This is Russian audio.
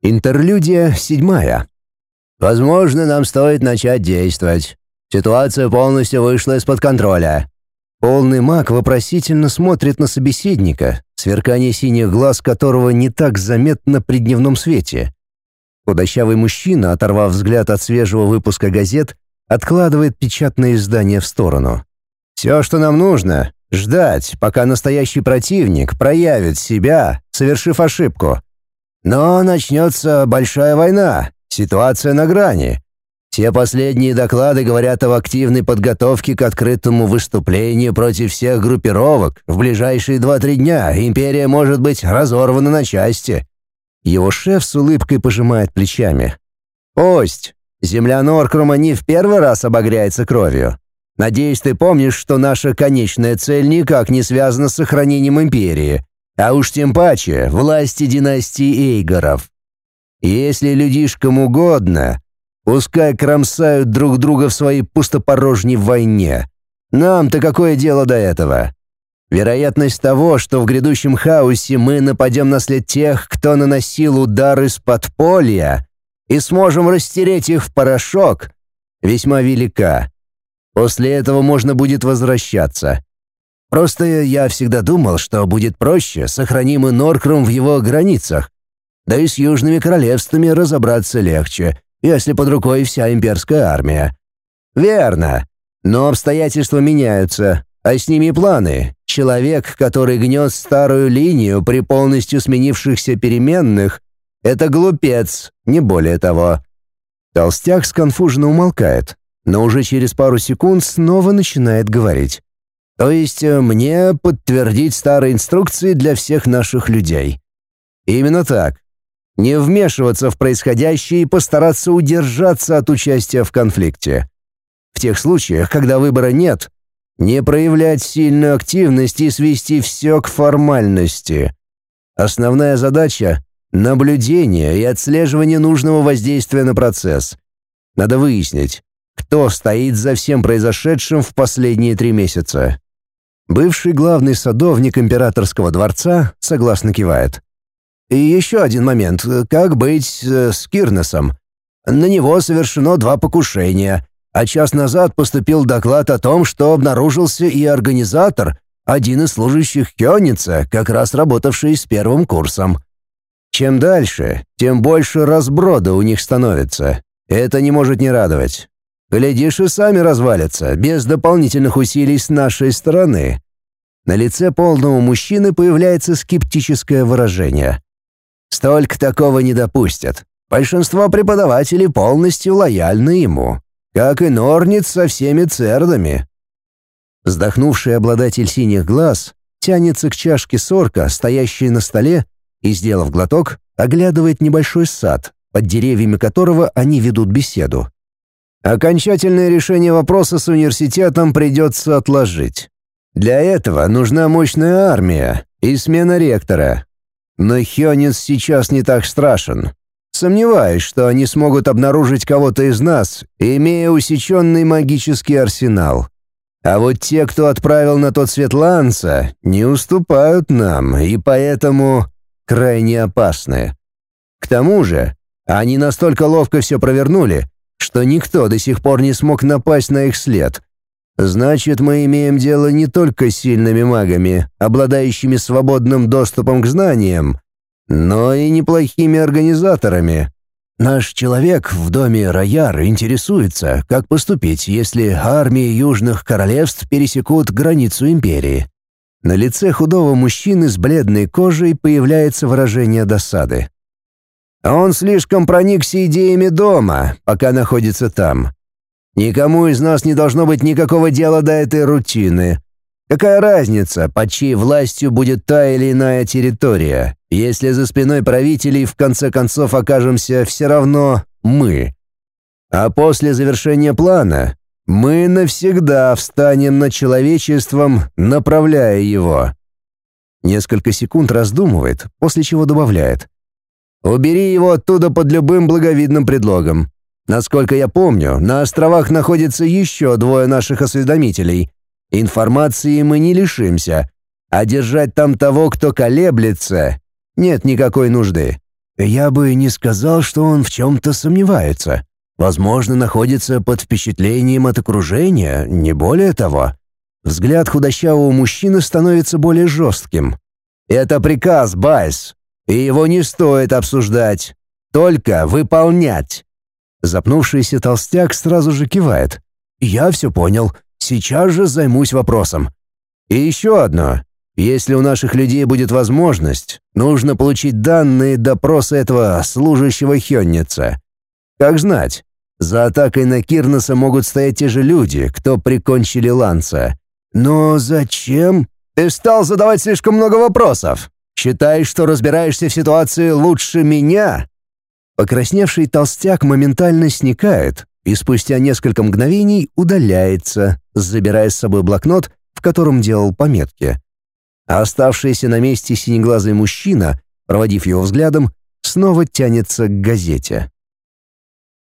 Интерлюдия седьмая. Возможно, нам стоит начать действовать. Ситуация полностью вышла из-под контроля. Полный маг вопросительно смотрит на собеседника, сверкание синих глаз которого не так заметно при дневном свете. Худощавый мужчина, оторвав взгляд от свежего выпуска газет, откладывает печатное издание в сторону. «Все, что нам нужно, ждать, пока настоящий противник проявит себя, совершив ошибку. Но начнется большая война, ситуация на грани. Все последние доклады говорят об активной подготовке к открытому выступлению против всех группировок. В ближайшие два-три дня империя может быть разорвана на части. Его шеф с улыбкой пожимает плечами. «Пусть. Земля Норкрума не в первый раз обогряется кровью. Надеюсь, ты помнишь, что наша конечная цель никак не связана с сохранением империи, а уж тем паче власти династии Эйгоров. Если людишкам угодно, пускай кромсают друг друга в своей пустопорожней войне. Нам-то какое дело до этого? Вероятность того, что в грядущем хаосе мы нападем на след тех, кто наносил удары из подполья, и сможем растереть их в порошок, весьма велика. После этого можно будет возвращаться. Просто я всегда думал, что будет проще, сохраним и Норкрум в его границах. Да и с южными королевствами разобраться легче, если под рукой вся имперская армия. Верно. Но обстоятельства меняются, а с ними планы. Человек, который гнет старую линию при полностью сменившихся переменных, это глупец, не более того. Толстяк сконфуженно умолкает, но уже через пару секунд снова начинает говорить. То есть э, мне подтвердить старые инструкции для всех наших людей. Именно так. Не вмешиваться в происходящее и постараться удержаться от участия в конфликте. В тех случаях, когда выбора нет, не проявлять сильную активность и свести все к формальности. Основная задача — наблюдение и отслеживание нужного воздействия на процесс. Надо выяснить, кто стоит за всем произошедшим в последние три месяца. Бывший главный садовник императорского дворца согласно кивает. И еще один момент. Как быть э, с Кирнесом? На него совершено два покушения, а час назад поступил доклад о том, что обнаружился и организатор, один из служащих Кёница, как раз работавший с первым курсом. Чем дальше, тем больше разброда у них становится. Это не может не радовать. Глядишь, и сами развалятся, без дополнительных усилий с нашей стороны. На лице полного мужчины появляется скептическое выражение. Столько такого не допустят. Большинство преподавателей полностью лояльны ему, как и Норниц со всеми цердами. Вздохнувший обладатель синих глаз тянется к чашке сорка, стоящей на столе, и, сделав глоток, оглядывает небольшой сад, под деревьями которого они ведут беседу. Окончательное решение вопроса с университетом придется отложить. Для этого нужна мощная армия и смена ректора. Но Хёнис сейчас не так страшен. Сомневаюсь, что они смогут обнаружить кого-то из нас, имея усеченный магический арсенал. А вот те, кто отправил на тот свет Ланса, не уступают нам и поэтому крайне опасны. К тому же, они настолько ловко все провернули, что никто до сих пор не смог напасть на их след. Значит, мы имеем дело не только с сильными магами, обладающими свободным доступом к знаниям, но и неплохими организаторами. Наш человек в доме Рояр интересуется, как поступить, если армии южных королевств пересекут границу империи. На лице худого мужчины с бледной кожей появляется выражение досады. Он слишком проникся идеями дома, пока находится там. Никому из нас не должно быть никакого дела до этой рутины. Какая разница, под чьей властью будет та или иная территория, если за спиной правителей в конце концов окажемся все равно мы. А после завершения плана мы навсегда встанем над человечеством, направляя его. Несколько секунд раздумывает, после чего добавляет. Убери его оттуда под любым благовидным предлогом. Насколько я помню, на островах находится еще двое наших осведомителей. Информации мы не лишимся, а держать там того, кто колеблется, нет никакой нужды. Я бы не сказал, что он в чем-то сомневается. Возможно, находится под впечатлением от окружения, не более того. Взгляд худощавого мужчины становится более жестким. «Это приказ, Байс, и его не стоит обсуждать. Только выполнять». Запнувшийся толстяк сразу же кивает. «Я все понял. Сейчас же займусь вопросом». «И еще одно. Если у наших людей будет возможность, нужно получить данные допроса этого служащего Хённица. Как знать, за атакой на Кирнеса могут стоять те же люди, кто прикончили Ланца. Но зачем? Ты стал задавать слишком много вопросов. Считаешь, что разбираешься в ситуации лучше меня? Покрасневший толстяк моментально сникает и спустя несколько мгновений удаляется, забирая с собой блокнот, в котором делал пометки. А оставшийся на месте синеглазый мужчина, проводив его взглядом, снова тянется к газете.